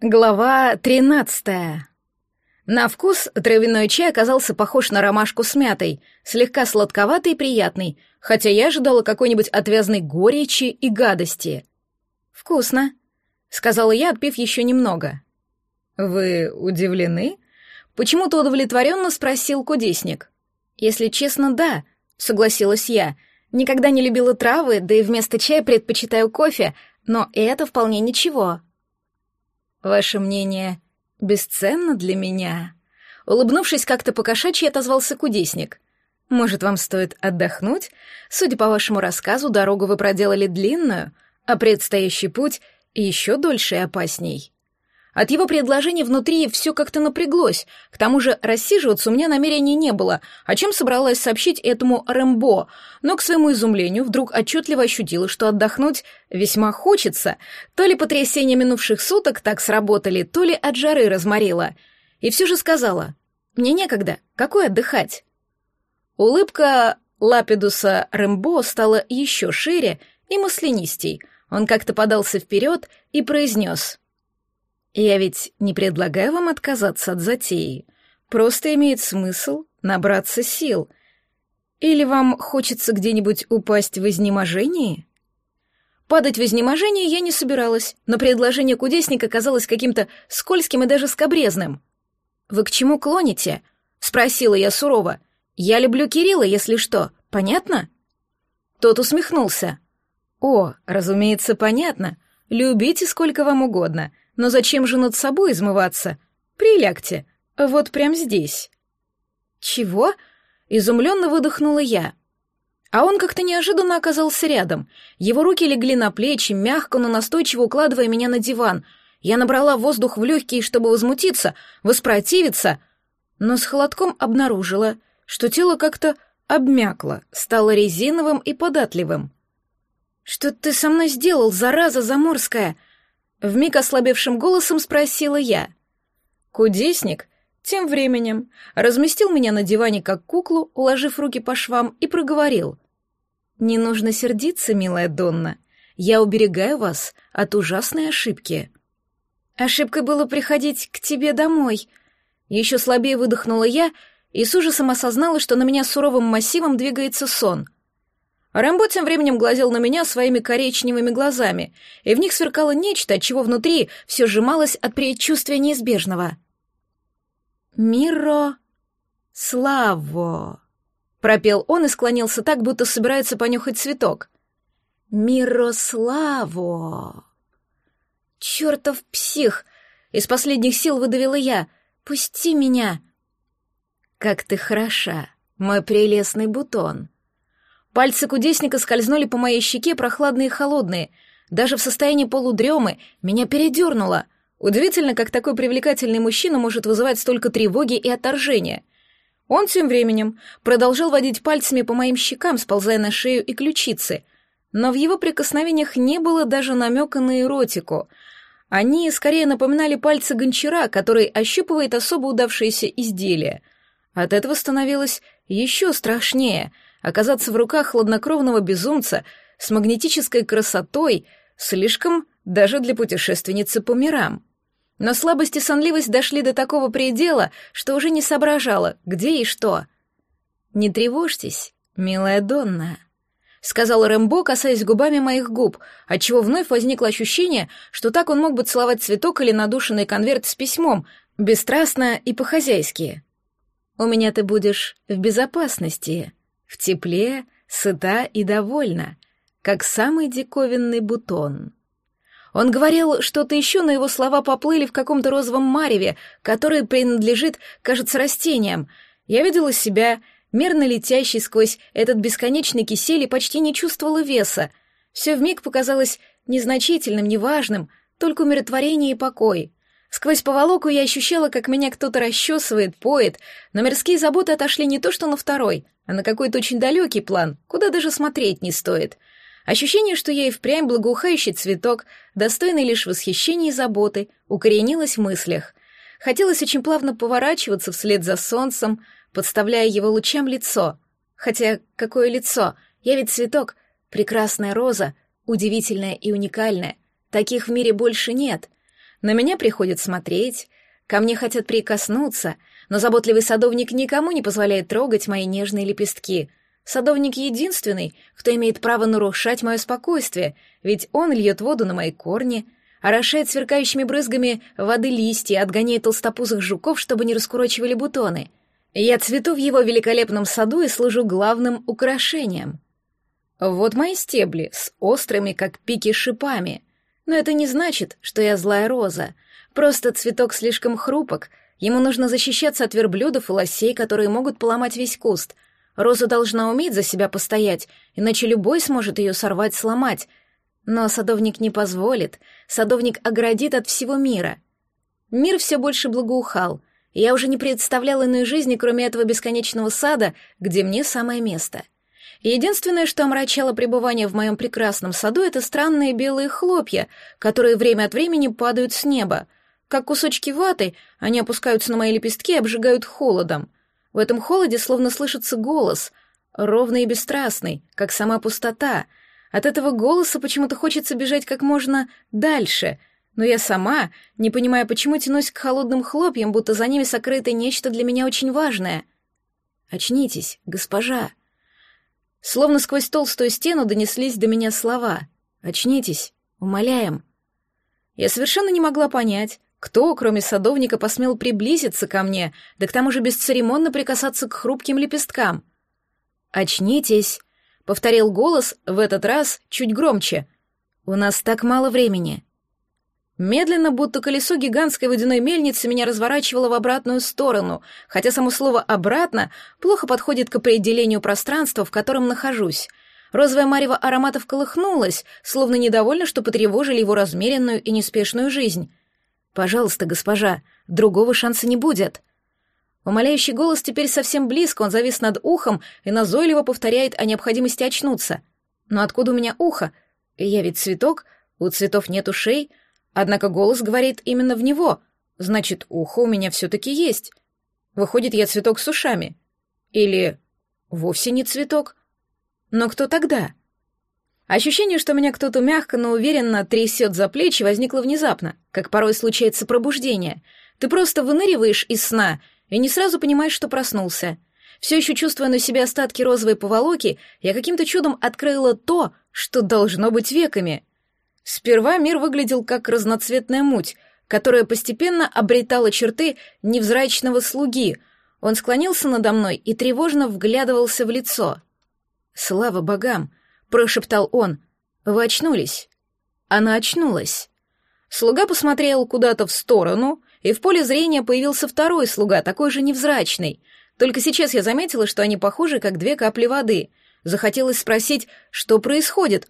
Глава тринадцатая. На вкус травяной чай оказался похож на ромашку с мятой, слегка сладковатый и приятный, хотя я ожидала какой-нибудь отвязной горечи и гадости. «Вкусно», — сказала я, отпив еще немного. «Вы удивлены?» — почему-то удовлетворенно спросил кудесник. «Если честно, да», — согласилась я. «Никогда не любила травы, да и вместо чая предпочитаю кофе, но это вполне ничего». Ваше мнение бесценно для меня. Улыбнувшись как-то покошачьи, отозвался кудесник. Может, вам стоит отдохнуть? Судя по вашему рассказу, дорогу вы проделали длинную, а предстоящий путь еще дольше и опасней. От его предложения внутри все как-то напряглось. К тому же рассиживаться у меня намерений не было, о чем собралась сообщить этому Рэмбо, но к своему изумлению вдруг отчетливо ощутила, что отдохнуть весьма хочется. То ли потрясения минувших суток так сработали, то ли от жары разморила. И все же сказала, «Мне некогда, какой отдыхать?» Улыбка Лапидуса Рэмбо стала еще шире и маслянистей. Он как-то подался вперед и произнес — я ведь не предлагаю вам отказаться от затеи. Просто имеет смысл набраться сил. Или вам хочется где-нибудь упасть в изнеможении? Падать в изнеможение я не собиралась, но предложение кудесника казалось каким-то скользким и даже скобрезным. «Вы к чему клоните?» — спросила я сурово. «Я люблю Кирилла, если что. Понятно?» Тот усмехнулся. «О, разумеется, понятно. Любите сколько вам угодно. Но зачем же над собой измываться? Прилягте, вот прямо здесь. Чего? Изумленно выдохнула я. А он как-то неожиданно оказался рядом. Его руки легли на плечи, мягко, но настойчиво укладывая меня на диван. Я набрала воздух в легкие, чтобы возмутиться, воспротивиться, но с холодком обнаружила, что тело как-то обмякло, стало резиновым и податливым. «Что ты со мной сделал, зараза заморская?» Вмиг ослабевшим голосом спросила я. Кудесник тем временем разместил меня на диване как куклу, уложив руки по швам, и проговорил. «Не нужно сердиться, милая Донна. Я уберегаю вас от ужасной ошибки». «Ошибкой было приходить к тебе домой». Еще слабее выдохнула я и с ужасом осознала, что на меня суровым массивом двигается сон — Рэмбо тем временем глазел на меня своими коричневыми глазами, и в них сверкало нечто, от чего внутри все сжималось от предчувствия неизбежного. «Миро... Славо...» — пропел он и склонился так, будто собирается понюхать цветок. «Мирославо...» «Чертов псих!» — из последних сил выдавила я. «Пусти меня!» «Как ты хороша, мой прелестный бутон!» Пальцы кудесника скользнули по моей щеке, прохладные и холодные. Даже в состоянии полудремы меня передернуло. Удивительно, как такой привлекательный мужчина может вызывать столько тревоги и отторжения. Он тем временем продолжал водить пальцами по моим щекам, сползая на шею и ключицы. Но в его прикосновениях не было даже намека на эротику. Они скорее напоминали пальцы гончара, который ощупывает особо удавшееся изделие. От этого становилось еще страшнее — оказаться в руках хладнокровного безумца с магнетической красотой слишком даже для путешественницы по мирам. Но слабость и сонливость дошли до такого предела, что уже не соображала, где и что. «Не тревожьтесь, милая Донна», — сказал Рэмбо, касаясь губами моих губ, отчего вновь возникло ощущение, что так он мог бы целовать цветок или надушенный конверт с письмом, бесстрастно и по-хозяйски. «У меня ты будешь в безопасности», в тепле, сыта и довольна, как самый диковинный бутон. Он говорил что-то еще, но его слова поплыли в каком-то розовом мареве, которое принадлежит, кажется, растениям. Я видела себя, мерно летящей сквозь этот бесконечный кисель и почти не чувствовала веса. Все вмиг показалось незначительным, неважным, только умиротворение и покой. Сквозь поволоку я ощущала, как меня кто-то расчесывает, поет, но мирские заботы отошли не то что на второй, а на какой-то очень далекий план, куда даже смотреть не стоит. Ощущение, что я и впрямь благоухающий цветок, достойный лишь восхищения и заботы, укоренилось в мыслях. Хотелось очень плавно поворачиваться вслед за солнцем, подставляя его лучам лицо. Хотя какое лицо? Я ведь цветок, прекрасная роза, удивительная и уникальная. Таких в мире больше нет — На меня приходят смотреть, ко мне хотят прикоснуться, но заботливый садовник никому не позволяет трогать мои нежные лепестки. Садовник единственный, кто имеет право нарушать мое спокойствие, ведь он льет воду на мои корни, орошает сверкающими брызгами воды листья, отгоняет толстопузых жуков, чтобы не раскурочивали бутоны. Я цвету в его великолепном саду и служу главным украшением. Вот мои стебли с острыми, как пики, шипами. Но это не значит, что я злая роза. Просто цветок слишком хрупок, ему нужно защищаться от верблюдов и лосей, которые могут поломать весь куст — Роза должна уметь за себя постоять, иначе любой сможет ее сорвать, сломать. Но садовник не позволит, садовник оградит от всего мира. Мир все больше благоухал, я уже не представляла иной жизни, кроме этого бесконечного сада, где мне самое место. Единственное, что омрачало пребывание в моем прекрасном саду, это странные белые хлопья, которые время от времени падают с неба. Как кусочки ваты, они опускаются на мои лепестки и обжигают холодом — в этом холоде словно слышится голос, ровный и бесстрастный, как сама пустота. От этого голоса почему-то хочется бежать как можно дальше, но я сама, не понимая, почему тянусь к холодным хлопьям, будто за ними сокрыто нечто для меня очень важное. «Очнитесь, госпожа!» Словно сквозь толстую стену донеслись до меня слова. «Очнитесь, умоляем!» Я совершенно не могла понять, кто, кроме садовника, посмел приблизиться ко мне, да к тому же бесцеремонно прикасаться к хрупким лепесткам? «Очнитесь», — повторил голос, в этот раз чуть громче. «У нас так мало времени». Медленно, будто колесо гигантской водяной мельницы, меня разворачивало в обратную сторону, хотя само слово «обратно» плохо подходит к определению пространства, в котором нахожусь. Розовая марево ароматов колыхнулась, словно недовольна, что потревожили его размеренную и неспешную жизнь. «Пожалуйста, госпожа, другого шанса не будет». Умоляющий голос теперь совсем близко, он завис над ухом и назойливо повторяет о необходимости очнуться. Но откуда у меня ухо? Я ведь цветок, у цветов нет ушей, однако голос говорит именно в него, значит, ухо у меня все-таки есть. Выходит, я цветок с ушами. Или вовсе не цветок. Но кто тогда? Ощущение, что меня кто-то мягко, но уверенно трясет за плечи, возникло внезапно, как порой случается пробуждение. Ты просто выныриваешь из сна и не сразу понимаешь, что проснулся. Все еще чувствуя на себе остатки розовой поволоки, я каким-то чудом открыла то, что должно быть веками. Сперва мир выглядел как разноцветная муть, которая постепенно обретала черты невзрачного слуги. Он склонился надо мной и тревожно вглядывался в лицо. Слава богам! — прошептал он. «Вы очнулись?» Она очнулась. Слуга посмотрел куда-то в сторону, и в поле зрения появился второй слуга, такой же невзрачный. Только сейчас я заметила, что они похожи, как две капли воды. Захотелось спросить, что происходит,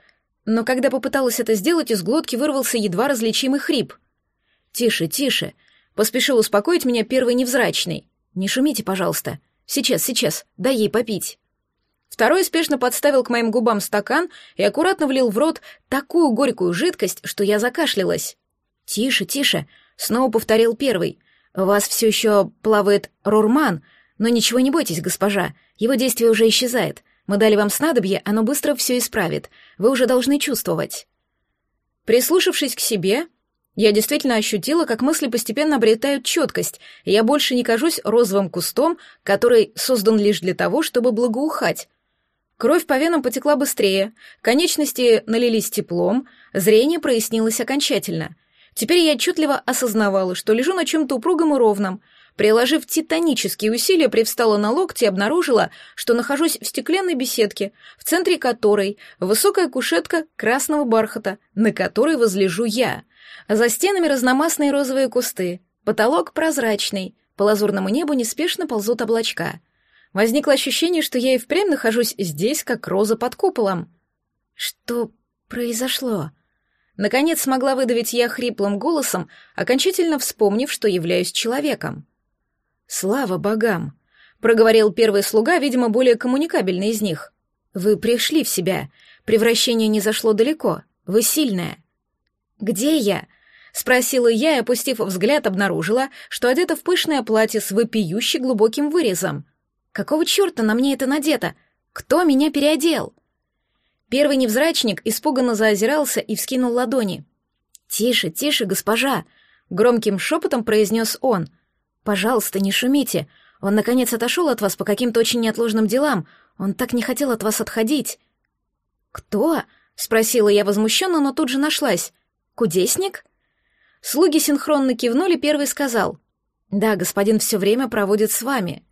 но когда попыталась это сделать, из глотки вырвался едва различимый хрип. «Тише, тише», — поспешил успокоить меня первый невзрачный. «Не шумите, пожалуйста. Сейчас, сейчас, дай ей попить». Второй спешно подставил к моим губам стакан и аккуратно влил в рот такую горькую жидкость, что я закашлялась. «Тише, тише», — снова повторил первый. «У вас все еще плавает Рурман, но ничего не бойтесь, госпожа, его действие уже исчезает. Мы дали вам снадобье, оно быстро все исправит. Вы уже должны чувствовать». Прислушавшись к себе, я действительно ощутила, как мысли постепенно обретают четкость, и я больше не кажусь розовым кустом, который создан лишь для того, чтобы благоухать. Кровь по венам потекла быстрее, конечности налились теплом, зрение прояснилось окончательно. Теперь я отчетливо осознавала, что лежу на чем-то упругом и ровном. Приложив титанические усилия, привстала на локти и обнаружила, что нахожусь в стеклянной беседке, в центре которой высокая кушетка красного бархата, на которой возлежу я. За стенами разномастные розовые кусты, потолок прозрачный, по лазурному небу неспешно ползут облачка — Возникло ощущение, что я и впрямь нахожусь здесь, как роза под куполом. Что произошло? Наконец смогла выдавить я хриплым голосом, окончательно вспомнив, что являюсь человеком. «Слава богам!» — проговорил первый слуга, видимо, более коммуникабельный из них. «Вы пришли в себя. Превращение не зашло далеко. Вы сильная». «Где я?» — спросила я и, опустив взгляд, обнаружила, что одета в пышное платье с вопиюще глубоким вырезом — Какого черта на мне это надето? Кто меня переодел? Первый невзрачник испуганно заозирался и вскинул ладони. «Тише, тише, госпожа!» —— громким шепотом произнес он. «Пожалуйста, не шумите. Он, наконец, отошел от вас по каким-то очень неотложным делам. Он так не хотел от вас отходить». «Кто?» — спросила я возмущенно, но тут же нашлась. «Кудесник?» Слуги синхронно кивнули, первый сказал. «Да, господин все время проводит с вами».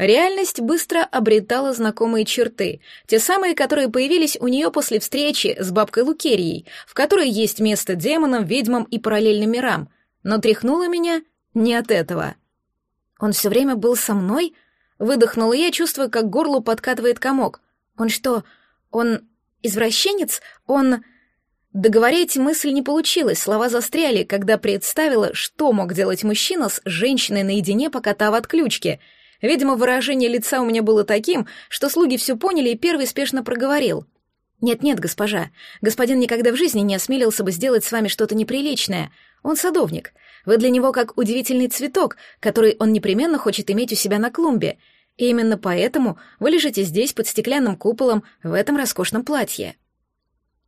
Реальность быстро обретала знакомые черты, те самые, которые появились у нее после встречи с бабкой Лукерией, в которой есть место демонам, ведьмам и параллельным мирам, но тряхнула меня не от этого. Он все время был со мной? Выдохнула я, чувствуя, как горло подкатывает комок. Он что, он извращенец? Он... Договорить мысль не получилось, слова застряли, когда представила, что мог делать мужчина с женщиной наедине, пока та в отключке. Видимо, выражение лица у меня было таким, что слуги все поняли, и первый спешно проговорил. «Нет-нет, госпожа, господин никогда в жизни не осмелился бы сделать с вами что-то неприличное. Он садовник. Вы для него как удивительный цветок, который он непременно хочет иметь у себя на клумбе. И именно поэтому вы лежите здесь под стеклянным куполом в этом роскошном платье».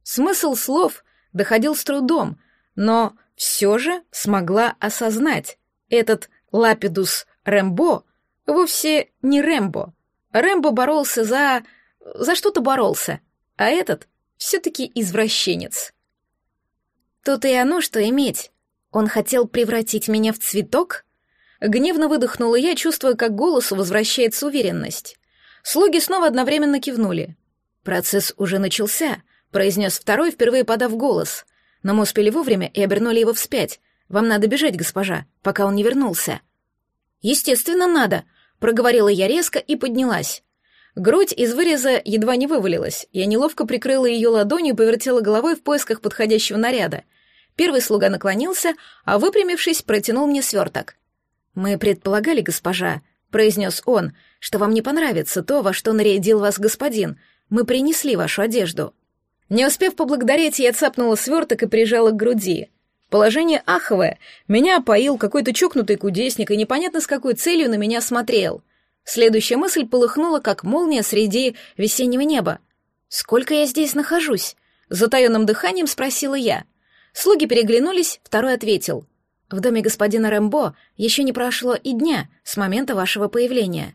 Смысл слов доходил с трудом, но все же смогла осознать. Этот Лапидус Рэмбо вовсе не Рэмбо. Рэмбо боролся за... за что-то боролся, а этот все-таки извращенец. Тут и оно, что иметь. Он хотел превратить меня в цветок? Гневно выдохнула я, чувствуя, как голосу возвращается уверенность. Слуги снова одновременно кивнули. Процесс уже начался, произнес второй, впервые подав голос. Но мы успели вовремя и обернули его вспять. Вам надо бежать, госпожа, пока он не вернулся. Естественно, надо, проговорила я резко и поднялась. Грудь из выреза едва не вывалилась. Я неловко прикрыла ее ладонью и повертела головой в поисках подходящего наряда. Первый слуга наклонился, а выпрямившись, протянул мне сверток. «Мы предполагали, госпожа», — произнес он, — «что вам не понравится то, во что нарядил вас господин. Мы принесли вашу одежду». Не успев поблагодарить, я цапнула сверток и прижала к груди. Положение аховое. Меня опоил какой-то чокнутый кудесник и непонятно с какой целью на меня смотрел. Следующая мысль полыхнула, как молния среди весеннего неба. «Сколько я здесь нахожусь?» Затаенным дыханием спросила я. Слуги переглянулись, второй ответил. «В доме господина Рэмбо еще не прошло и дня с момента вашего появления».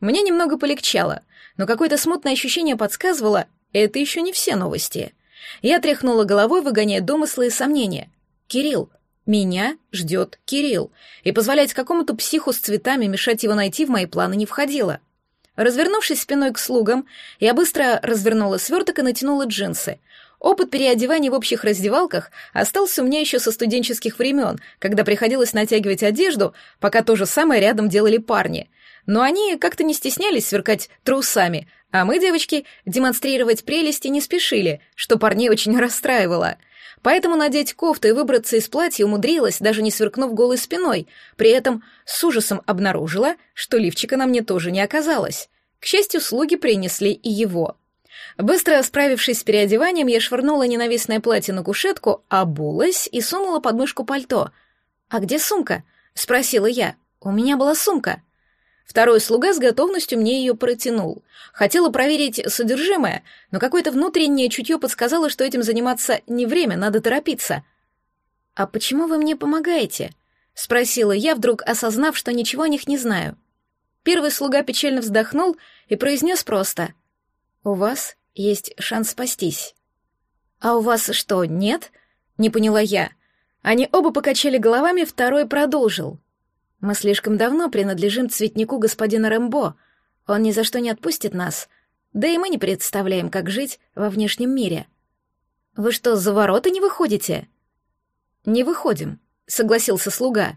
Мне немного полегчало, но какое-то смутное ощущение подсказывало, это еще не все новости. Я тряхнула головой, выгоняя домыслы и сомнения. «Кирилл, меня ждет Кирилл, и позволять какому-то психу с цветами мешать его найти в мои планы не входило». Развернувшись спиной к слугам, я быстро развернула сверток и натянула джинсы. Опыт переодевания в общих раздевалках остался у меня еще со студенческих времен, когда приходилось натягивать одежду, пока то же самое рядом делали парни. Но они как-то не стеснялись сверкать трусами, а мы, девочки, демонстрировать прелести не спешили, что парней очень расстраивало. Поэтому надеть кофту и выбраться из платья умудрилась, даже не сверкнув голой спиной, при этом с ужасом обнаружила, что лифчика на мне тоже не оказалось. К счастью, слуги принесли и его. Быстро справившись с переодеванием, я швырнула ненавистное платье на кушетку, обулась и сунула под мышку пальто. «А где сумка?» — спросила я. «У меня была сумка». Второй слуга с готовностью мне ее протянул. Хотела проверить содержимое, но какое-то внутреннее чутье подсказало, что этим заниматься не время, надо торопиться. «А почему вы мне помогаете?» — спросила я, вдруг осознав, что ничего о них не знаю. Первый слуга печально вздохнул и произнес просто. «У вас есть шанс спастись». «А у вас что, нет?» — не поняла я. Они оба покачали головами, второй продолжил. Мы слишком давно принадлежим цветнику господина Рэмбо. Он ни за что не отпустит нас. Да и мы не представляем, как жить во внешнем мире. Вы что, за ворота не выходите? Не выходим, согласился слуга.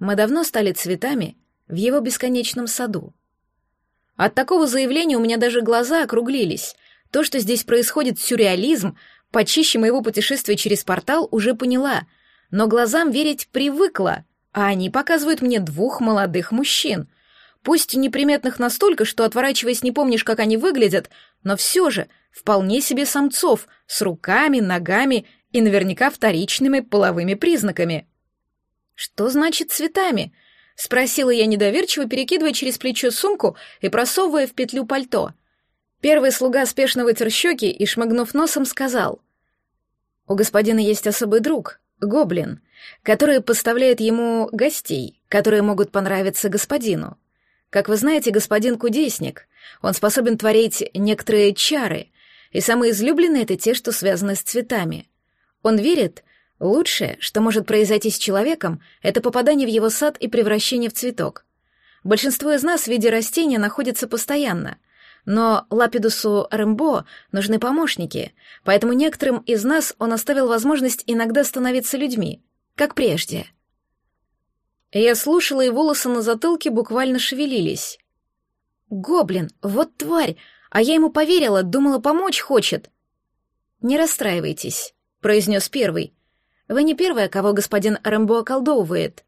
Мы давно стали цветами в его бесконечном саду. От такого заявления у меня даже глаза округлились. То, что здесь происходит сюрреализм, почище моего путешествия через портал, уже поняла, но глазам верить привыкла а они показывают мне двух молодых мужчин. Пусть неприметных настолько, что, отворачиваясь, не помнишь, как они выглядят, но все же вполне себе самцов с руками, ногами и наверняка вторичными половыми признаками. «Что значит цветами?» — спросила я недоверчиво, перекидывая через плечо сумку и просовывая в петлю пальто. Первый слуга спешно вытер щеки и, шмыгнув носом, сказал. «У господина есть особый друг, Гоблин, который поставляет ему гостей, которые могут понравиться господину. Как вы знаете, господин кудесник, он способен творить некоторые чары, и самые излюбленные — это те, что связаны с цветами. Он верит, лучшее, что может произойти с человеком, это попадание в его сад и превращение в цветок. Большинство из нас в виде растения находится постоянно, но Лапидусу Рэмбо нужны помощники, поэтому некоторым из нас он оставил возможность иногда становиться людьми, как прежде. Я слушала, и волосы на затылке буквально шевелились. «Гоблин, вот тварь! А я ему поверила, думала, помочь хочет!» «Не расстраивайтесь», — произнес первый. «Вы не первая, кого господин Рэмбо околдовывает.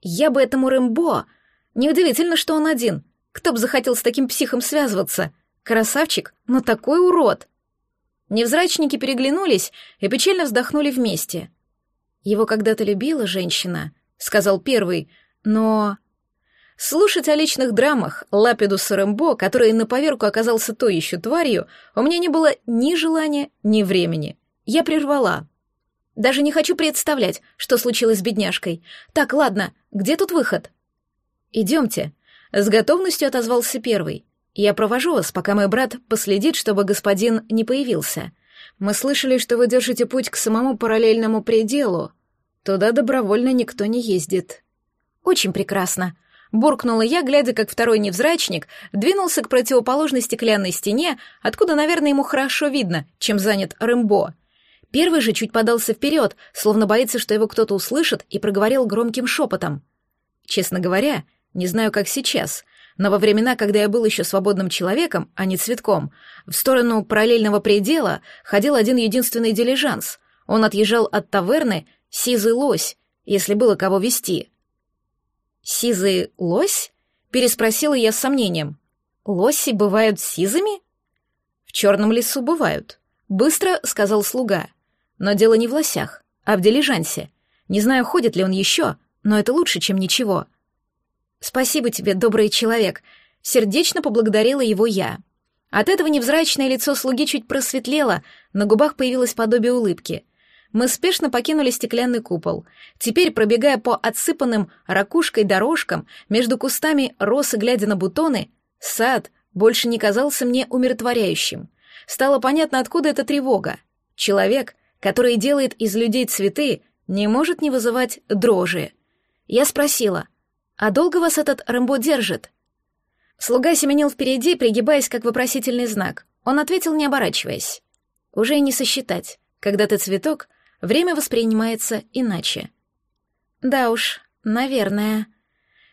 Я бы этому Рэмбо... Неудивительно, что он один. Кто бы захотел с таким психом связываться? Красавчик, но такой урод. Невзрачники переглянулись и печально вздохнули вместе. Его когда-то любила женщина, сказал первый, но... Слушать о личных драмах Лапидуса Рэмбо, который на поверку оказался той еще тварью, у меня не было ни желания, ни времени. Я прервала. Даже не хочу представлять, что случилось с бедняжкой. Так, ладно, где тут выход? Идемте, с готовностью отозвался первый. «Я провожу вас, пока мой брат последит, чтобы господин не появился. Мы слышали, что вы держите путь к самому параллельному пределу. Туда добровольно никто не ездит». «Очень прекрасно», — буркнула я, глядя, как второй невзрачник двинулся к противоположной стеклянной стене, откуда, наверное, ему хорошо видно, чем занят Рэмбо. Первый же чуть подался вперед, словно боится, что его кто-то услышит, и проговорил громким шепотом. «Честно говоря, — не знаю, как сейчас, но во времена, когда я был еще свободным человеком, а не цветком, в сторону параллельного предела ходил один единственный дилижанс. Он отъезжал от таверны «Сизый лось», если было кого вести. «Сизый лось?» — переспросила я с сомнением. «Лоси бывают сизыми?» «В черном лесу бывают», — быстро сказал слуга. «Но дело не в лосях, а в дилижансе. Не знаю, ходит ли он еще, но это лучше, чем ничего. «Спасибо тебе, добрый человек», — сердечно поблагодарила его я. От этого невзрачное лицо слуги чуть просветлело, на губах появилось подобие улыбки. Мы спешно покинули стеклянный купол. Теперь, пробегая по отсыпанным ракушкой дорожкам, между кустами роз и глядя на бутоны, сад больше не казался мне умиротворяющим. Стало понятно, откуда эта тревога. Человек, который делает из людей цветы, не может не вызывать дрожи. Я спросила — «А долго вас этот Рэмбо держит?» Слуга семенил впереди, пригибаясь как вопросительный знак. Он ответил, не оборачиваясь. «Уже и не сосчитать. Когда ты цветок, время воспринимается иначе». «Да уж, наверное».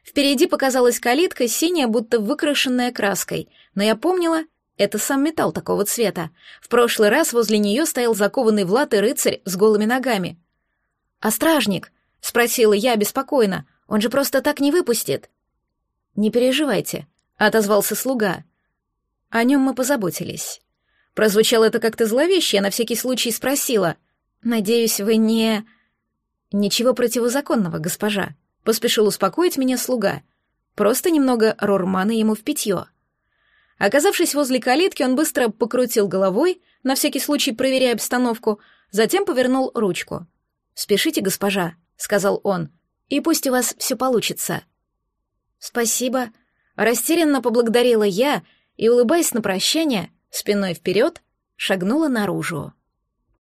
Впереди показалась калитка, синяя, будто выкрашенная краской, но я помнила, это сам металл такого цвета. В прошлый раз возле нее стоял закованный в латы рыцарь с голыми ногами. «А стражник?» — спросила я беспокойно. Он же просто так не выпустит. Не переживайте, отозвался слуга. О нем мы позаботились. Прозвучало это как-то зловеще, я на всякий случай спросила. Надеюсь, вы не... Ничего противозаконного, госпожа. Поспешил успокоить меня слуга. Просто немного рормана ему в питье. Оказавшись возле калитки, он быстро покрутил головой, на всякий случай проверяя обстановку, затем повернул ручку. «Спешите, госпожа», — сказал он, — и пусть у вас все получится». «Спасибо», — растерянно поблагодарила я и, улыбаясь на прощание, спиной вперед шагнула наружу.